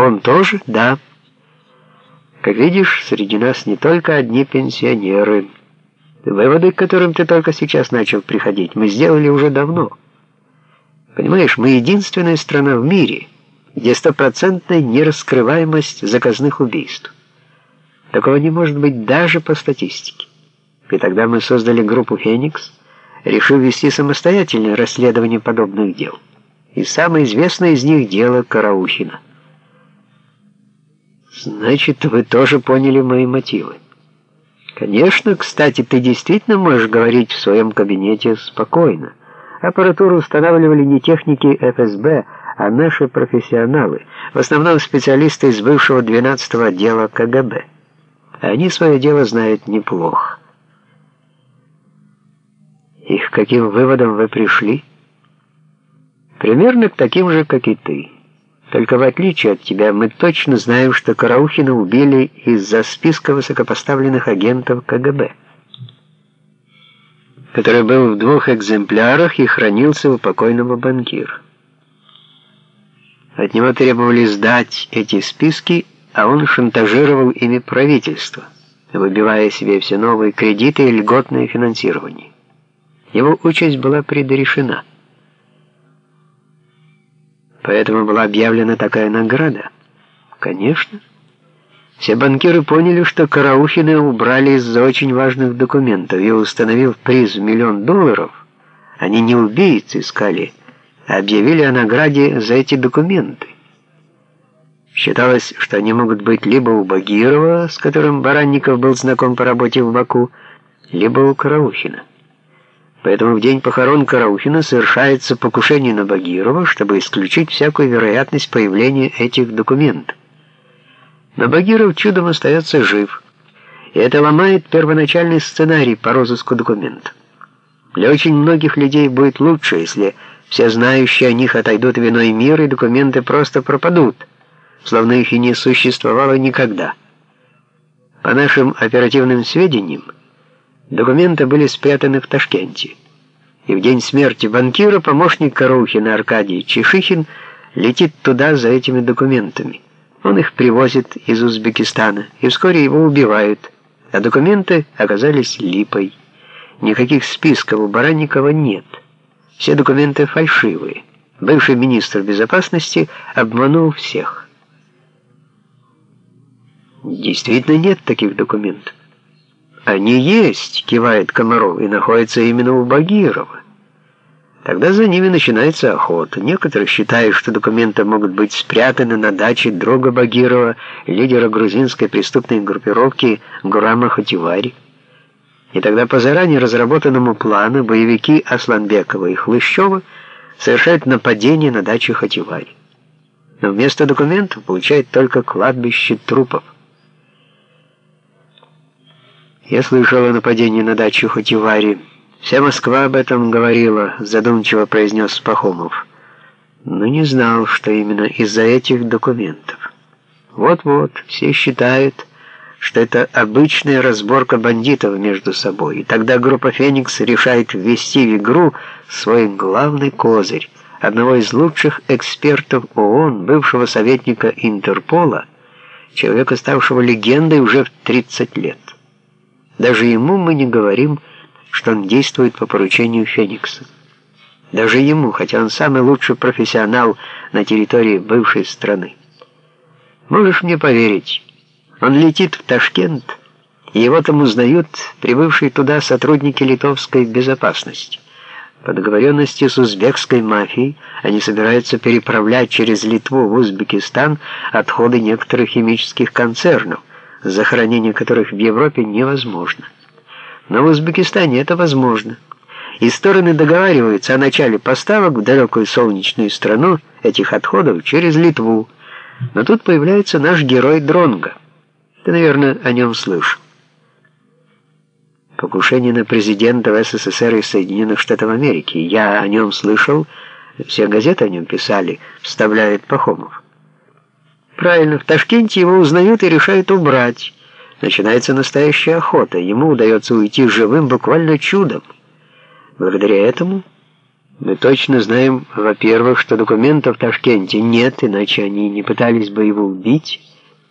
Он тоже? Да. Как видишь, среди нас не только одни пенсионеры. Выводы, к которым ты только сейчас начал приходить, мы сделали уже давно. Понимаешь, мы единственная страна в мире, где стопроцентная нераскрываемость заказных убийств. Такого не может быть даже по статистике. И тогда мы создали группу «Феникс», решив вести самостоятельное расследование подобных дел. И самое известное из них дело Караухина. Значит, вы тоже поняли мои мотивы. Конечно, кстати, ты действительно можешь говорить в своем кабинете спокойно. Аппаратуру устанавливали не техники ФСБ, а наши профессионалы, в основном специалисты из бывшего 12-го отдела КГБ. Они свое дело знают неплохо. И к каким выводам вы пришли? Примерно к таким же, как и ты. Только в отличие от тебя, мы точно знаем, что Караухина убили из-за списка высокопоставленных агентов КГБ, который был в двух экземплярах и хранился у покойного банкира. От него требовали сдать эти списки, а он шантажировал ими правительство, выбивая себе все новые кредиты и льготное финансирование. Его участь была предрешена. Поэтому была объявлена такая награда. Конечно. Все банкиры поняли, что Караухина убрали из-за очень важных документов, и установив приз в миллион долларов, они не убийц искали, а объявили о награде за эти документы. Считалось, что они могут быть либо у Багирова, с которым Баранников был знаком по работе в Баку, либо у Караухина. Поэтому в день похорон Караухина совершается покушение на Багирова, чтобы исключить всякую вероятность появления этих документов. Но Багиров чудом остается жив, и это ломает первоначальный сценарий по розыску документов. Для очень многих людей будет лучше, если все знающие о них отойдут в иной мир, и документы просто пропадут, словно их и не существовало никогда. По нашим оперативным сведениям, Документы были спрятаны в Ташкенте. И в день смерти банкира помощник Карухина Аркадий Чешихин летит туда за этими документами. Он их привозит из Узбекистана, и вскоре его убивают, а документы оказались липой. Никаких списков у Баранникова нет. Все документы фальшивые. Бывший министр безопасности обманул всех. Действительно нет таких документов. «Они есть», — кивает Комаров, — «и находятся именно у Багирова». Тогда за ними начинается охота. Некоторые считают, что документы могут быть спрятаны на даче друга Багирова, лидера грузинской преступной группировки Гурама Хативари. И тогда по заранее разработанному плану боевики Асланбекова и Хлыщева совершают нападение на дачу Хативари. Но вместо документов получают только кладбище трупов. Я слышал о нападении на дачу Хативари. Вся Москва об этом говорила, задумчиво произнес Пахомов. Но не знал, что именно из-за этих документов. Вот-вот, все считают, что это обычная разборка бандитов между собой. И тогда группа «Феникс» решает ввести в игру свой главный козырь, одного из лучших экспертов ООН, бывшего советника Интерпола, человека, ставшего легендой уже в 30 лет. Даже ему мы не говорим, что он действует по поручению Феникса. Даже ему, хотя он самый лучший профессионал на территории бывшей страны. Можешь мне поверить, он летит в Ташкент, и его там узнают прибывшие туда сотрудники литовской безопасности. По договоренности с узбекской мафией они собираются переправлять через Литву в Узбекистан отходы некоторых химических концернов, захоронение которых в Европе невозможно. Но в Узбекистане это возможно. И стороны договариваются о начале поставок в далекую солнечную страну этих отходов через Литву. Но тут появляется наш герой Дронга. Ты, наверное, о нем слышал. Покушение на президента в СССР и Соединенных Штатов Америки. Я о нем слышал, все газеты о нем писали, вставляет Пахомов. Правильно, в Ташкенте его узнают и решают убрать. Начинается настоящая охота. Ему удается уйти живым буквально чудом. Благодаря этому Мы точно знаем, во-первых, что документов в Ташкенте нет, иначе они не пытались бы его убить,